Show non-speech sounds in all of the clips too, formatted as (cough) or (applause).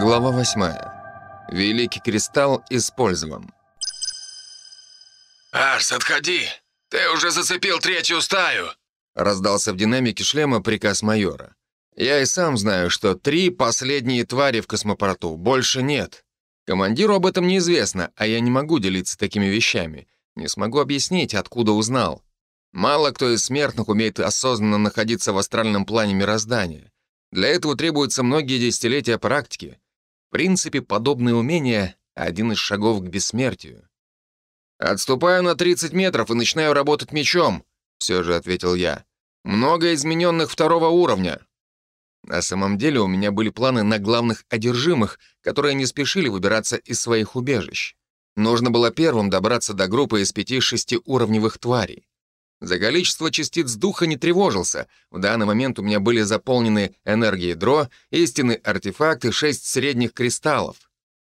Глава 8. Великий кристалл использован. «Арс, отходи! Ты уже зацепил третью стаю!» Раздался в динамике шлема приказ майора. Я и сам знаю, что три последние твари в космопорту, больше нет. Командиру об этом неизвестно, а я не могу делиться такими вещами. Не смогу объяснить, откуда узнал. Мало кто из смертных умеет осознанно находиться в астральном плане мироздания. Для этого требуются многие десятилетия практики. В принципе, подобные умения — один из шагов к бессмертию. «Отступаю на 30 метров и начинаю работать мечом», — все же ответил я. «Много измененных второго уровня». На самом деле у меня были планы на главных одержимых, которые не спешили выбираться из своих убежищ. Нужно было первым добраться до группы из пяти-шести уровневых тварей. За количество частиц духа не тревожился. В данный момент у меня были заполнены энергией дро, истинный артефакт и шесть средних кристаллов.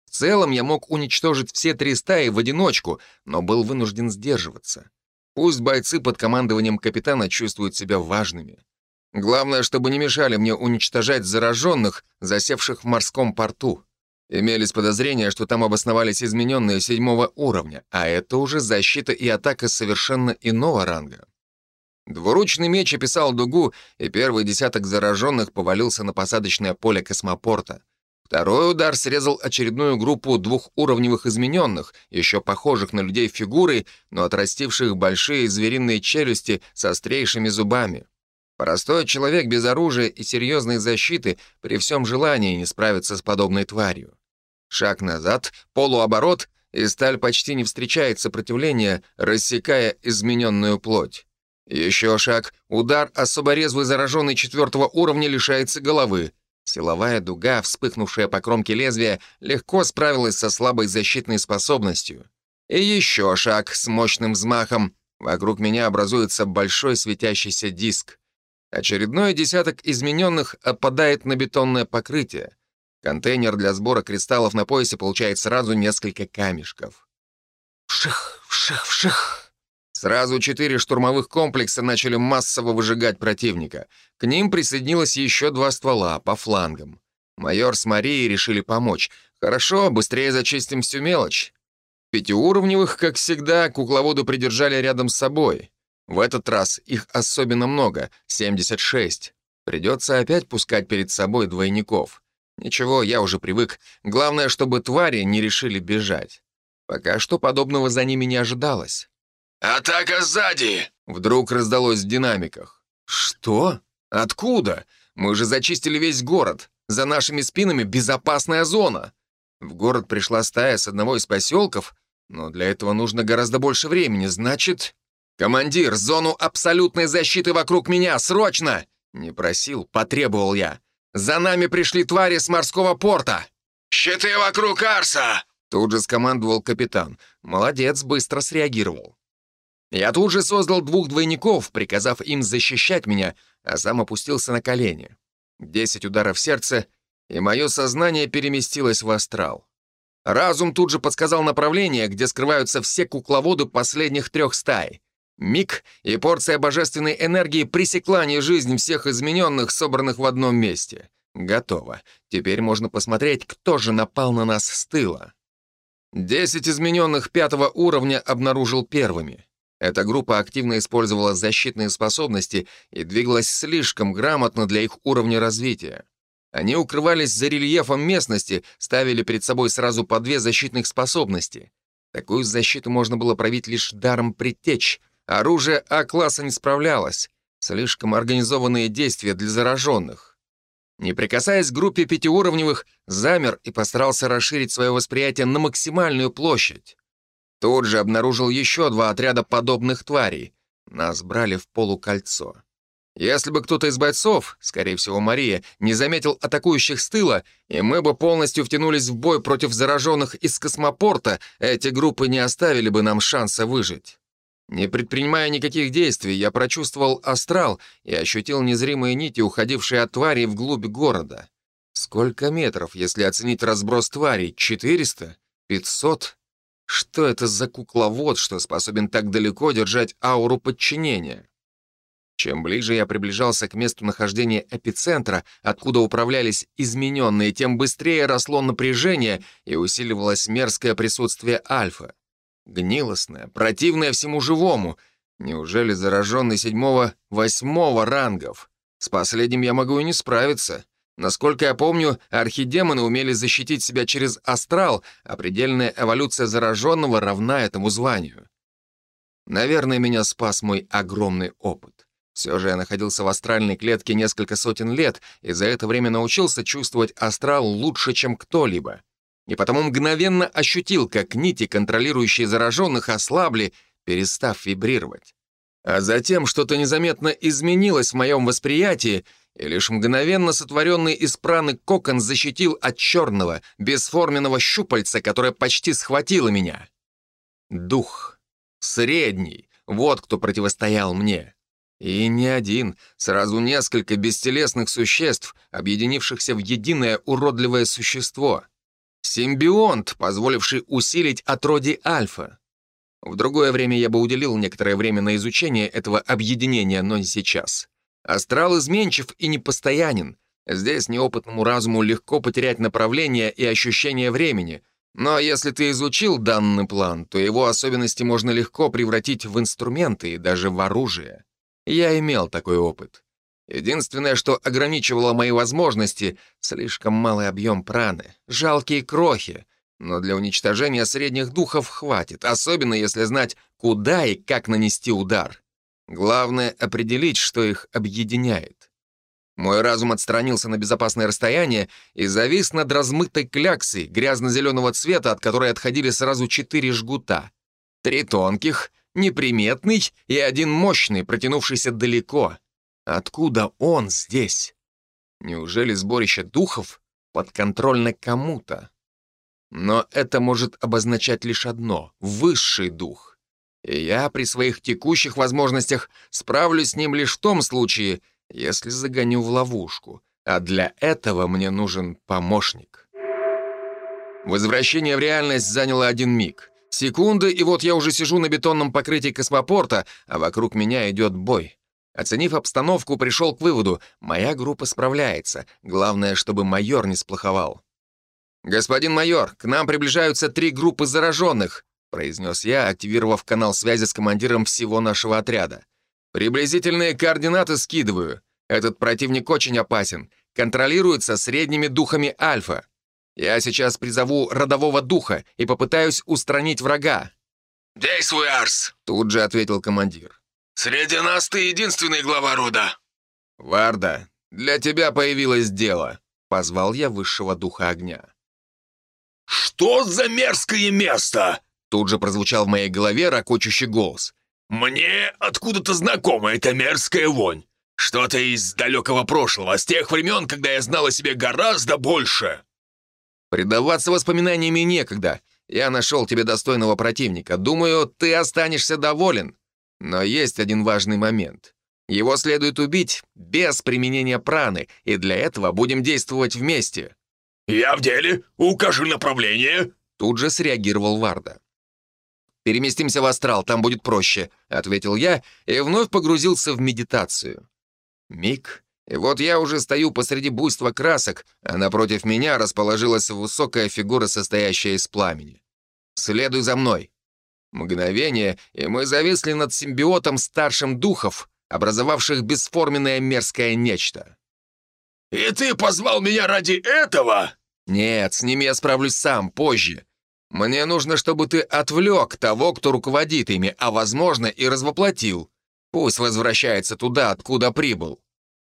В целом я мог уничтожить все три стаи в одиночку, но был вынужден сдерживаться. Пусть бойцы под командованием капитана чувствуют себя важными. Главное, чтобы не мешали мне уничтожать зараженных, засевших в морском порту. Имелись подозрения, что там обосновались измененные седьмого уровня, а это уже защита и атака совершенно иного ранга. Двуручный меч описал дугу, и первый десяток зараженных повалился на посадочное поле космопорта. Второй удар срезал очередную группу двухуровневых измененных, еще похожих на людей фигурой, но отрастивших большие звериные челюсти с острейшими зубами. Простой человек без оружия и серьезной защиты при всем желании не справится с подобной тварью. Шаг назад, полуоборот, и сталь почти не встречает сопротивления, рассекая измененную плоть. Еще шаг, удар особо резвый зараженный четвертого уровня лишается головы. Силовая дуга, вспыхнувшая по кромке лезвия, легко справилась со слабой защитной способностью. И еще шаг с мощным взмахом. Вокруг меня образуется большой светящийся диск. Очередной десяток измененных опадает на бетонное покрытие. Контейнер для сбора кристаллов на поясе получает сразу несколько камешков. Вших, вших, вших. Сразу четыре штурмовых комплекса начали массово выжигать противника. К ним присоединилось еще два ствола по флангам. Майор с Марией решили помочь. Хорошо, быстрее зачистим всю мелочь. Пятиуровневых, как всегда, кукловоды придержали рядом с собой. В этот раз их особенно много — 76. Придется опять пускать перед собой двойников. Ничего, я уже привык. Главное, чтобы твари не решили бежать. Пока что подобного за ними не ожидалось. «Атака сзади!» — вдруг раздалось в динамиках. «Что? Откуда? Мы же зачистили весь город. За нашими спинами безопасная зона». В город пришла стая с одного из поселков, но для этого нужно гораздо больше времени. Значит... «Командир, зону абсолютной защиты вокруг меня! Срочно!» Не просил, потребовал я. «За нами пришли твари с морского порта!» «Щиты вокруг Арса!» Тут же скомандовал капитан. Молодец, быстро среагировал. Я тут же создал двух двойников, приказав им защищать меня, а сам опустился на колени. Десять ударов сердца, и мое сознание переместилось в астрал. Разум тут же подсказал направление, где скрываются все кукловоды последних трех стай. Миг, и порция божественной энергии пресекла не жизнь всех измененных, собранных в одном месте. Готово. Теперь можно посмотреть, кто же напал на нас с тыла. Десять измененных пятого уровня обнаружил первыми. Эта группа активно использовала защитные способности и двигалась слишком грамотно для их уровня развития. Они укрывались за рельефом местности, ставили перед собой сразу по две защитных способности. Такую защиту можно было проявить лишь даром предтечь, Оружие А-класса не справлялось. Слишком организованные действия для зараженных. Не прикасаясь к группе пятиуровневых, замер и постарался расширить свое восприятие на максимальную площадь. Тут же обнаружил еще два отряда подобных тварей. Нас брали в полукольцо. Если бы кто-то из бойцов, скорее всего Мария, не заметил атакующих с тыла, и мы бы полностью втянулись в бой против зараженных из космопорта, эти группы не оставили бы нам шанса выжить. Не предпринимая никаких действий, я прочувствовал астрал и ощутил незримые нити, уходившие от тварей вглубь города. Сколько метров, если оценить разброс тварей? 400? 500? Что это за кукловод, что способен так далеко держать ауру подчинения? Чем ближе я приближался к месту нахождения эпицентра, откуда управлялись измененные, тем быстрее росло напряжение и усиливалось мерзкое присутствие альфа. Гнилостное, противное всему живому. Неужели зараженный седьмого, восьмого рангов? С последним я могу и не справиться. Насколько я помню, архидемоны умели защитить себя через астрал, а предельная эволюция зараженного равна этому званию. Наверное, меня спас мой огромный опыт. Все же я находился в астральной клетке несколько сотен лет, и за это время научился чувствовать астрал лучше, чем кто-либо. И потому мгновенно ощутил, как нити, контролирующие зараженных, ослабли, перестав вибрировать. А затем что-то незаметно изменилось в моем восприятии, и лишь мгновенно сотворенный из праны кокон защитил от черного, бесформенного щупальца, которое почти схватило меня. Дух. Средний. Вот кто противостоял мне. И не один, сразу несколько бестелесных существ, объединившихся в единое уродливое существо. Симбионт, позволивший усилить отроди Альфа. В другое время я бы уделил некоторое время на изучение этого объединения, но не сейчас. Астрал изменчив и непостоянен. Здесь неопытному разуму легко потерять направление и ощущение времени. Но если ты изучил данный план, то его особенности можно легко превратить в инструменты и даже в оружие. Я имел такой опыт. Единственное, что ограничивало мои возможности — слишком малый объем праны, жалкие крохи. Но для уничтожения средних духов хватит, особенно если знать, куда и как нанести удар. Главное — определить, что их объединяет. Мой разум отстранился на безопасное расстояние и завис над размытой кляксой грязно-зеленого цвета, от которой отходили сразу четыре жгута. Три тонких, неприметный и один мощный, протянувшийся далеко. Откуда он здесь? Неужели сборище духов подконтрольно кому-то? Но это может обозначать лишь одно — высший дух. И я при своих текущих возможностях справлюсь с ним лишь в том случае, если загоню в ловушку, а для этого мне нужен помощник. Возвращение в реальность заняло один миг — Секунды, и вот я уже сижу на бетонном покрытии космопорта, а вокруг меня идет бой. Оценив обстановку, пришел к выводу, моя группа справляется. Главное, чтобы майор не сплоховал. «Господин майор, к нам приближаются три группы зараженных», произнес я, активировав канал связи с командиром всего нашего отряда. «Приблизительные координаты скидываю. Этот противник очень опасен. Контролируется средними духами Альфа. Я сейчас призову родового духа и попытаюсь устранить врага». «Действуй, Арс!» — тут же ответил командир. «Среди нас ты единственный глава рода». «Варда, для тебя появилось дело», — позвал я высшего духа огня. «Что за мерзкое место?» Тут же прозвучал в моей голове ракочущий голос. «Мне откуда-то знакома эта мерзкая вонь. Что-то из далекого прошлого, с тех времен, когда я знал о себе гораздо больше». Предаваться воспоминаниями некогда. Я нашел тебе достойного противника. Думаю, ты останешься доволен. Но есть один важный момент. Его следует убить без применения праны, и для этого будем действовать вместе». «Я в деле. Укажи направление». Тут же среагировал Варда. «Переместимся в астрал, там будет проще», — ответил я и вновь погрузился в медитацию. Миг, и вот я уже стою посреди буйства красок, а напротив меня расположилась высокая фигура, состоящая из пламени. «Следуй за мной». Мгновение, и мы зависли над симбиотом старшим духов, образовавших бесформенное мерзкое нечто. «И ты позвал меня ради этого?» «Нет, с ними я справлюсь сам, позже. Мне нужно, чтобы ты отвлек того, кто руководит ими, а, возможно, и развоплотил. Пусть возвращается туда, откуда прибыл».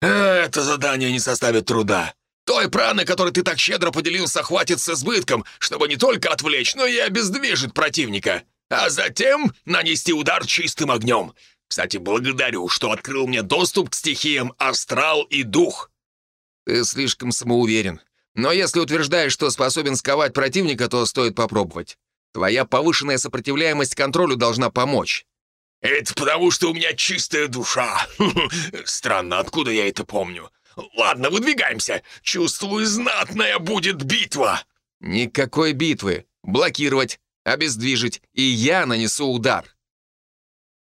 «Это задание не составит труда. Той праны, которой ты так щедро поделился, хватит с избытком, чтобы не только отвлечь, но и обездвижить противника, а затем нанести удар чистым огнем. Кстати, благодарю, что открыл мне доступ к стихиям астрал и дух». «Ты слишком самоуверен. Но если утверждаешь, что способен сковать противника, то стоит попробовать. Твоя повышенная сопротивляемость контролю должна помочь». «Это потому, что у меня чистая душа. (laughs) Странно, откуда я это помню. Ладно, выдвигаемся. Чувствую, знатная будет битва». «Никакой битвы. Блокировать, обездвижить, и я нанесу удар».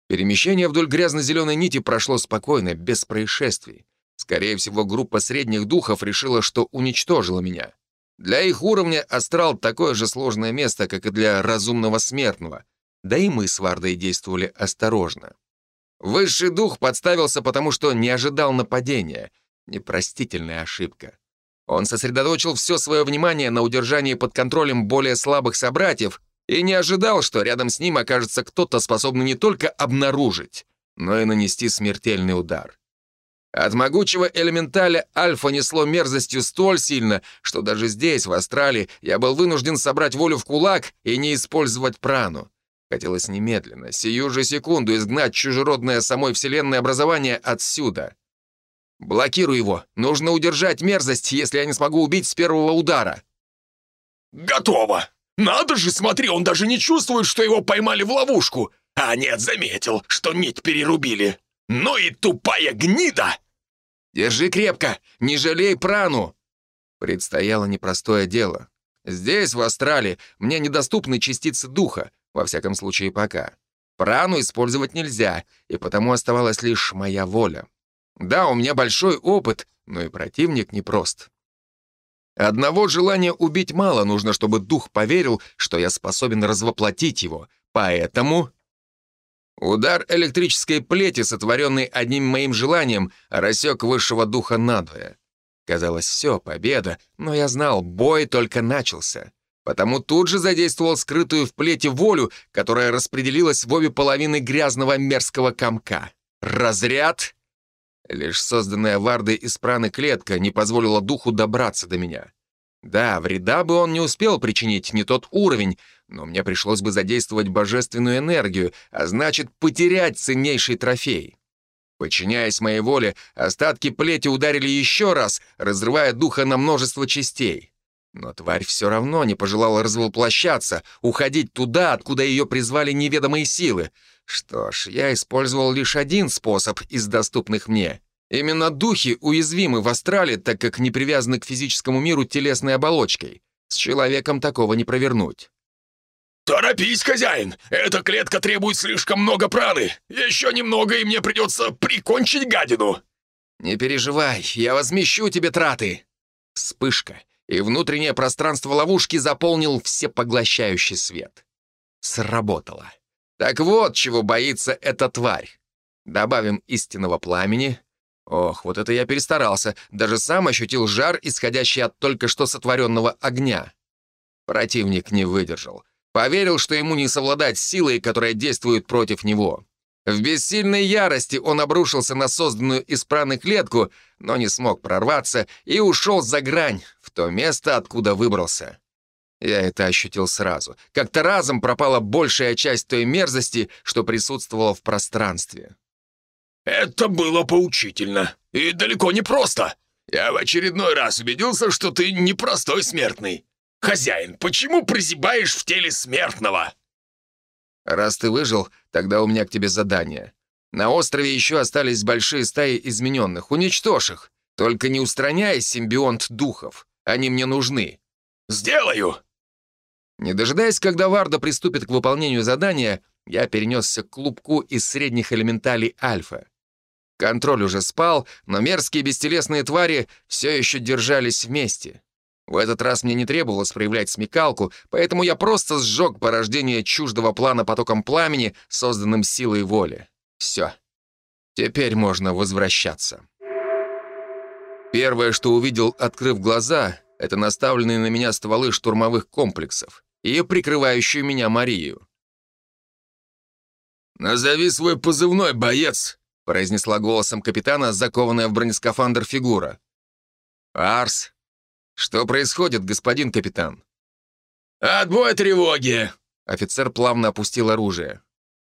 Перемещение вдоль грязно-зеленой нити прошло спокойно, без происшествий. Скорее всего, группа средних духов решила, что уничтожила меня. Для их уровня астрал такое же сложное место, как и для разумного смертного. Да и мы с Вардой действовали осторожно. Высший дух подставился, потому что не ожидал нападения. Непростительная ошибка. Он сосредоточил все свое внимание на удержании под контролем более слабых собратьев и не ожидал, что рядом с ним окажется кто-то, способный не только обнаружить, но и нанести смертельный удар. От могучего элементаля Альфа несло мерзостью столь сильно, что даже здесь, в Астрале, я был вынужден собрать волю в кулак и не использовать прану. Хотелось немедленно, сию же секунду, изгнать чужеродное самой Вселенной образование отсюда. Блокируй его. Нужно удержать мерзость, если я не смогу убить с первого удара. Готово! Надо же, смотри, он даже не чувствует, что его поймали в ловушку. А нет, заметил, что нить перерубили. Ну и тупая гнида! Держи крепко, не жалей прану. Предстояло непростое дело. Здесь, в Астрале, мне недоступны частицы духа, во всяком случае пока. Прану использовать нельзя, и потому оставалась лишь моя воля. Да, у меня большой опыт, но и противник непрост. Одного желания убить мало, нужно, чтобы дух поверил, что я способен развоплотить его. Поэтому... Удар электрической плети, сотворенный одним моим желанием, рассек высшего духа надвое. Казалось, все, победа, но я знал, бой только начался. Потому тут же задействовал скрытую в плети волю, которая распределилась в обе половины грязного мерзкого комка. Разряд Лишь созданная Вардой из праны клетка не позволила духу добраться до меня. Да, вреда бы он не успел причинить, не тот уровень, но мне пришлось бы задействовать божественную энергию, а значит, потерять ценнейший трофей. Подчиняясь моей воле, остатки плети ударили еще раз, разрывая духа на множество частей. Но тварь все равно не пожелала развоплощаться, уходить туда, откуда ее призвали неведомые силы — что ж, я использовал лишь один способ из доступных мне. Именно духи уязвимы в астрале, так как не привязаны к физическому миру телесной оболочкой. С человеком такого не провернуть. «Торопись, хозяин! Эта клетка требует слишком много праны! Еще немного, и мне придется прикончить гадину!» «Не переживай, я возмещу тебе траты!» Вспышка, и внутреннее пространство ловушки заполнил всепоглощающий свет. Сработало. Так вот, чего боится эта тварь. Добавим истинного пламени. Ох, вот это я перестарался. Даже сам ощутил жар, исходящий от только что сотворенного огня. Противник не выдержал. Поверил, что ему не совладать силой, которая действует против него. В бессильной ярости он обрушился на созданную из праны клетку, но не смог прорваться и ушел за грань, то место, откуда выбрался. Я это ощутил сразу. Как-то разом пропала большая часть той мерзости, что присутствовала в пространстве. «Это было поучительно. И далеко не просто. Я в очередной раз убедился, что ты непростой смертный. Хозяин, почему прозябаешь в теле смертного?» «Раз ты выжил, тогда у меня к тебе задание. На острове еще остались большие стаи измененных. Уничтожь их. Только не устраняй симбионт духов. Они мне нужны». «Сделаю!» Не дожидаясь, когда Варда приступит к выполнению задания, я перенесся к клубку из средних элементалей Альфа. Контроль уже спал, но мерзкие бестелесные твари все еще держались вместе. В этот раз мне не требовалось проявлять смекалку, поэтому я просто сжег порождение чуждого плана потоком пламени, созданным силой воли. Все. Теперь можно возвращаться. Первое, что увидел, открыв глаза, это наставленные на меня стволы штурмовых комплексов и прикрывающую меня Марию. «Назови свой позывной, боец!» — произнесла голосом капитана, закованная в бронескафандр фигура. «Арс, что происходит, господин капитан?» «Отбой тревоги!» Офицер плавно опустил оружие.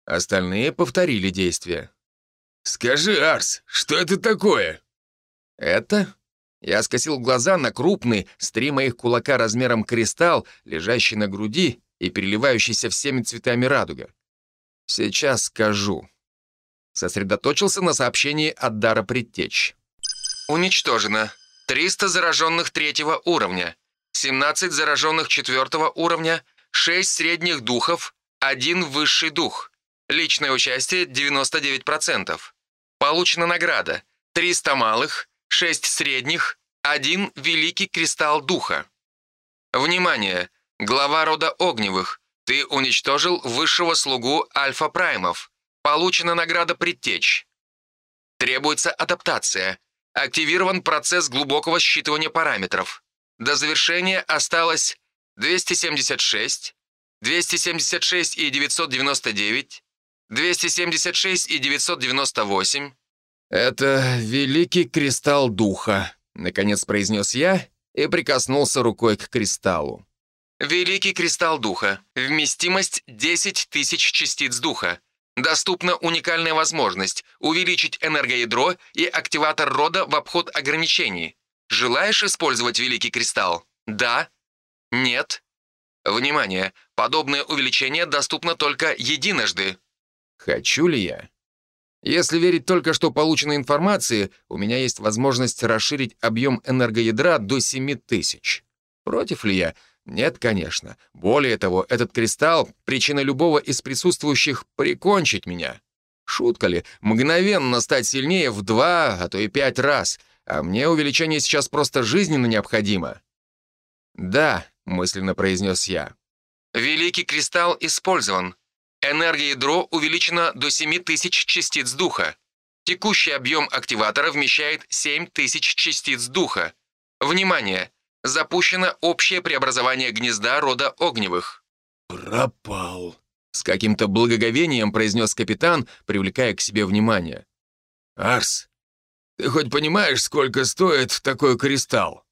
Остальные повторили действия. «Скажи, Арс, что это такое?» «Это я скосил глаза на крупный, с три моих кулака размером кристалл, лежащий на груди и переливающийся всеми цветами радуга. Сейчас скажу. Сосредоточился на сообщении от Дара Предтеч. Уничтожено. 300 зараженных третьего уровня, 17 зараженных четвертого уровня, 6 средних духов, один высший дух. Личное участие 99%. Получена награда 300 малых, 6 средних, 1 великий кристалл духа. Внимание! Глава рода Огневых. Ты уничтожил высшего слугу Альфа-Праймов. Получена награда «Предтечь». Требуется адаптация. Активирован процесс глубокого считывания параметров. До завершения осталось 276, 276 и 999, 276 и 998. «Это великий кристалл духа», — наконец произнес я и прикоснулся рукой к кристаллу. Великий кристалл духа. Вместимость 10 тысяч частиц духа. Доступна уникальная возможность увеличить энергоядро и активатор рода в обход ограничений. Желаешь использовать Великий Кристалл? Да? Нет? Внимание! Подобное увеличение доступно только единожды. Хочу ли я? Если верить только что полученной информации, у меня есть возможность расширить объем энергоядра до 7000. Против ли я? Нет, конечно. Более того, этот кристалл — причина любого из присутствующих прикончить меня. Шутка ли, мгновенно стать сильнее в два, а то и пять раз, а мне увеличение сейчас просто жизненно необходимо. «Да», — мысленно произнес я. «Великий кристалл использован. Энергия ядро увеличена до 7000 частиц духа. Текущий объем активатора вмещает 7000 частиц духа. Внимание! Запущено общее преобразование гнезда рода Огневых». «Пропал», — с каким-то благоговением произнес капитан, привлекая к себе внимание. «Арс, ты хоть понимаешь, сколько стоит такой кристалл?»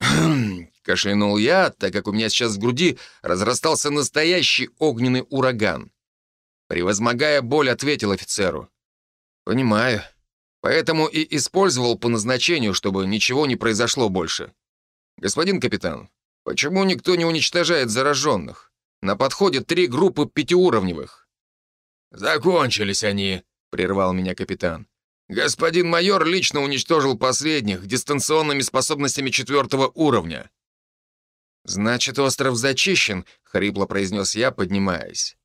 «Хм», кашлянул я, так как у меня сейчас в груди разрастался настоящий огненный ураган. Превозмогая боль, ответил офицеру. «Понимаю. Поэтому и использовал по назначению, чтобы ничего не произошло больше. «Господин капитан, почему никто не уничтожает зараженных? На подходе три группы пятиуровневых». «Закончились они», — прервал меня капитан. «Господин майор лично уничтожил последних дистанционными способностями четвертого уровня». «Значит, остров зачищен», — хрипло произнес я, поднимаясь.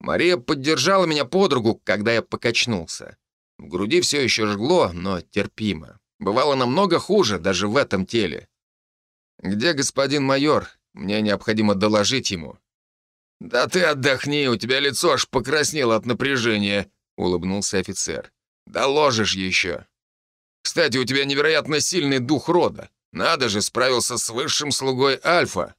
Мария поддержала меня под руку, когда я покачнулся. В груди все еще жгло, но терпимо. Бывало намного хуже, даже в этом теле. «Где господин майор? Мне необходимо доложить ему». «Да ты отдохни, у тебя лицо аж покраснело от напряжения», — улыбнулся офицер. «Доложишь еще. Кстати, у тебя невероятно сильный дух рода. Надо же, справился с высшим слугой Альфа».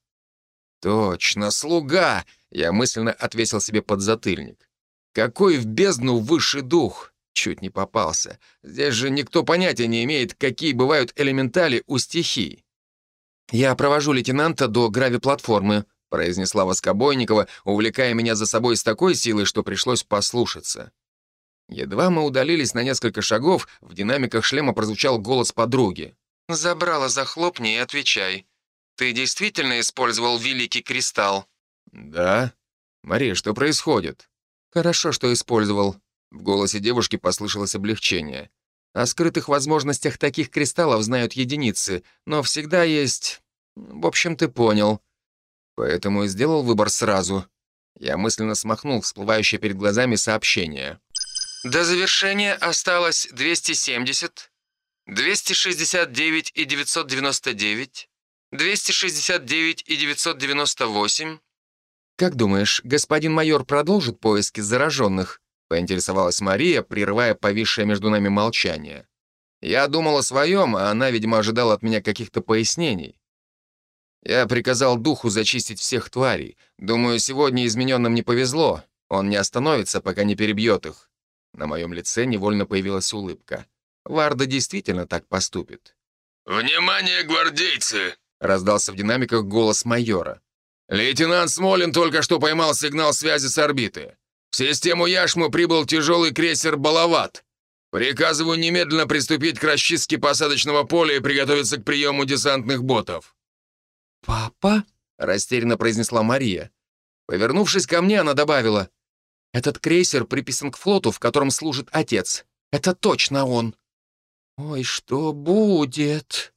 «Точно, слуга!» — я мысленно отвесил себе подзатыльник. «Какой в бездну высший дух!» Чуть не попался. Здесь же никто понятия не имеет, какие бывают элементали у стихий. «Я провожу лейтенанта до грави-платформы», произнесла Воскобойникова, увлекая меня за собой с такой силой, что пришлось послушаться. Едва мы удалились на несколько шагов, в динамиках шлема прозвучал голос подруги. «Забрала захлопни и отвечай. Ты действительно использовал Великий Кристалл?» «Да. Мария, что происходит?» «Хорошо, что использовал». В голосе девушки послышалось облегчение. О скрытых возможностях таких кристаллов знают единицы, но всегда есть... В общем, ты понял. Поэтому и сделал выбор сразу. Я мысленно смахнул всплывающее перед глазами сообщение. До завершения осталось 270, 269 и 999, 269 и 998. Как думаешь, господин майор продолжит поиски зараженных? поинтересовалась Мария, прерывая повисшее между нами молчание. Я думал о своем, а она, видимо, ожидала от меня каких-то пояснений. Я приказал духу зачистить всех тварей. Думаю, сегодня измененным не повезло. Он не остановится, пока не перебьет их. На моем лице невольно появилась улыбка. Варда действительно так поступит. «Внимание, гвардейцы!» — раздался в динамиках голос майора. «Лейтенант Смолин только что поймал сигнал связи с орбиты. В систему Яшму прибыл тяжелый крейсер «Балават». Приказываю немедленно приступить к расчистке посадочного поля и приготовиться к приему десантных ботов». «Папа?» — растерянно произнесла Мария. Повернувшись ко мне, она добавила. «Этот крейсер приписан к флоту, в котором служит отец. Это точно он». «Ой, что будет?»